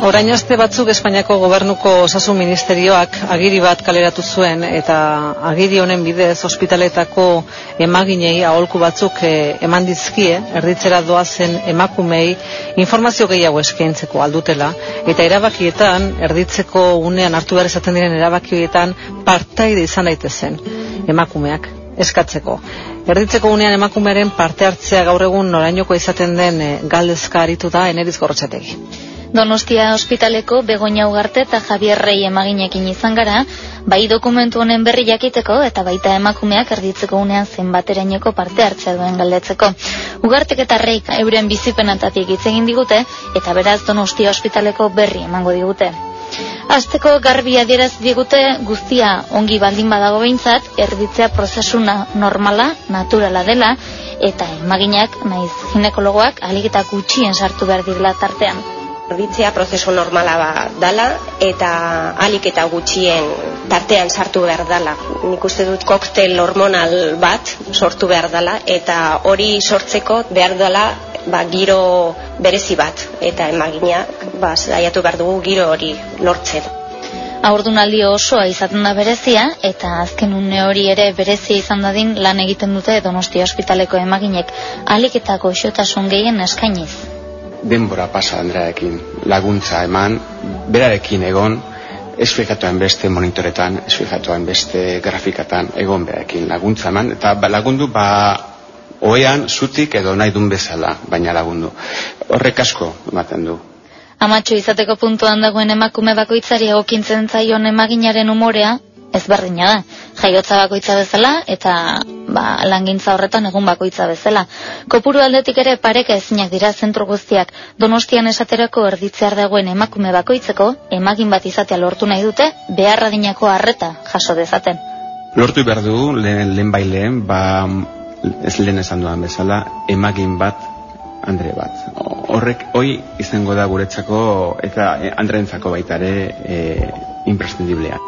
Orain aste batzuk Espainiako gobernuko osasun ministerioak agiri bat kaleratu zuen eta agiri honen bidez ospitaletako emaginei aholku batzuk eh, eman dizkie erditzera doazen emakumei informazio gehiago eskaintzeko aldutela eta erabakietan erditzeko unean hartu behar esaten diren erabakietan partaide izan daitezen emakumeak eskatzeko. Erditzeko unean emakumearen parte hartzea gaur egun norainoko izaten den e, galdezka aritu da eneriz gorrotxategi. Donostia ospitaleko Begoña Ugarte eta Javier Rey emaginekin izan gara, bai dokumentu honen berri jakiteko eta baita emakumeak erditzeko unean zenbateraineko parte hartzea duen galdetzeko. Ugartek eta Reik euren bizipenatatik egin digute eta beraz Donostia ospitaleko berri emango digute. Azteko garbi adieraz digute guztia ongi baldin badago behintzat, erditzea prozesuna normala, naturala dela, eta emaginak, naiz ginekologoak, aligetak gutxien sartu behar direla tartean erditzea prozesu normala ba dala eta alik eta gutxien tartean sartu behar dala. Nik uste dut koktel hormonal bat sortu behar dala eta hori sortzeko behar dala ba, giro berezi bat eta emagina ba, zaiatu behar dugu giro hori lortzen. Aurdunaldi osoa izaten da berezia eta azken une hori ere berezia izan dadin lan egiten dute Donostia Ospitaleko emaginek alik eta goxotasun gehien eskainiz denbora pasa Andrearekin laguntza eman, berarekin egon, ez fijatuan beste monitoretan, ez fijatuan beste grafikatan egon berarekin laguntza eman, eta ba, lagundu ba oean zutik edo nahi dun bezala, baina lagundu. Horrek asko ematen du. Amatxo izateko puntuan dagoen emakume bakoitzari egokintzen zaion emaginaren umorea, ezberdina da. Jaiotza bakoitza bezala eta ba, langintza horretan egun bakoitza bezala. Kopuru aldetik ere pareka ezinak dira zentro guztiak donostian esaterako erditzear dagoen emakume bakoitzeko emagin bat izatea lortu nahi dute beharra dinako harreta jaso dezaten. Lortu behar du lehen, lehen baileen, ba, ez lehen esan duan bezala, emagin bat Andre bat. Horrek hoi izango da guretzako eta Andreentzako baita ere e, imprescindiblea.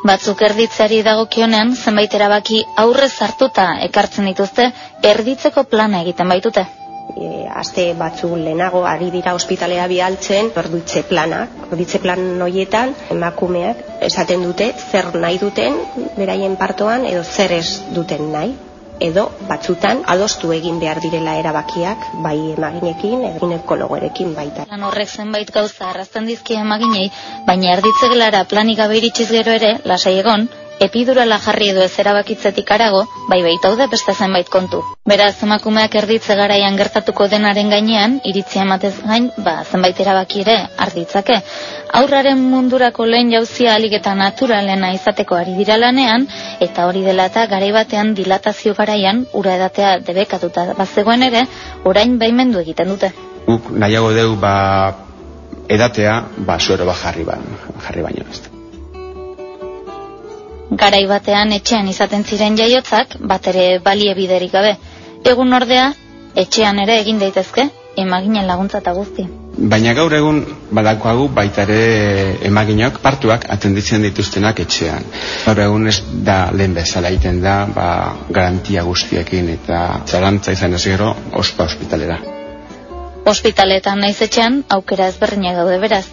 Batzuk erditzari dagokionean zenbait erabaki aurrez hartuta ekartzen dituzte erditzeko plana egiten baitute. E, aste batzu lehenago ari dira ospitalea bialtzen ordutze plana. Ordutze plan noietan emakumeak esaten dute zer nahi duten beraien partoan edo zer ez duten nahi edo batzutan adostu egin behar direla erabakiak bai emaginekin edo ginekologoerekin baita. Lan horrek zenbait gauza arrazten dizki emaginei, baina erditzegelara planik gabe iritsiz gero ere, lasai egon, epidurala jarri edo ez erabakitzetik arago, bai baitaude beste zenbait kontu. Beraz, emakumeak erditze garaian gertatuko denaren gainean, iritzi ematez gain, ba, zenbait erabaki ere arditzake. Aurraren mundurako lehen jauzia alik eta naturalena izateko ari dira lanean, eta hori dela eta garai batean dilatazio garaian, ura edatea debekatuta bazegoen ere, orain baimendu egiten dute. Guk nahiago deu, ba, edatea, ba, suero ba jarri, ba, jarri baino ez garai batean etxean izaten ziren jaiotzak, bat ere balie biderik gabe. Egun ordea, etxean ere egin daitezke, emaginen laguntza eta guzti. Baina gaur egun badakoagu baita ere emaginok partuak atenditzen dituztenak etxean. Gaur egun ez da lehen bezala egiten da ba, garantia guztiekin eta zalantza izan ez gero ospa ospitalera. Ospitaletan naiz etxean aukera ezberdinak daude beraz.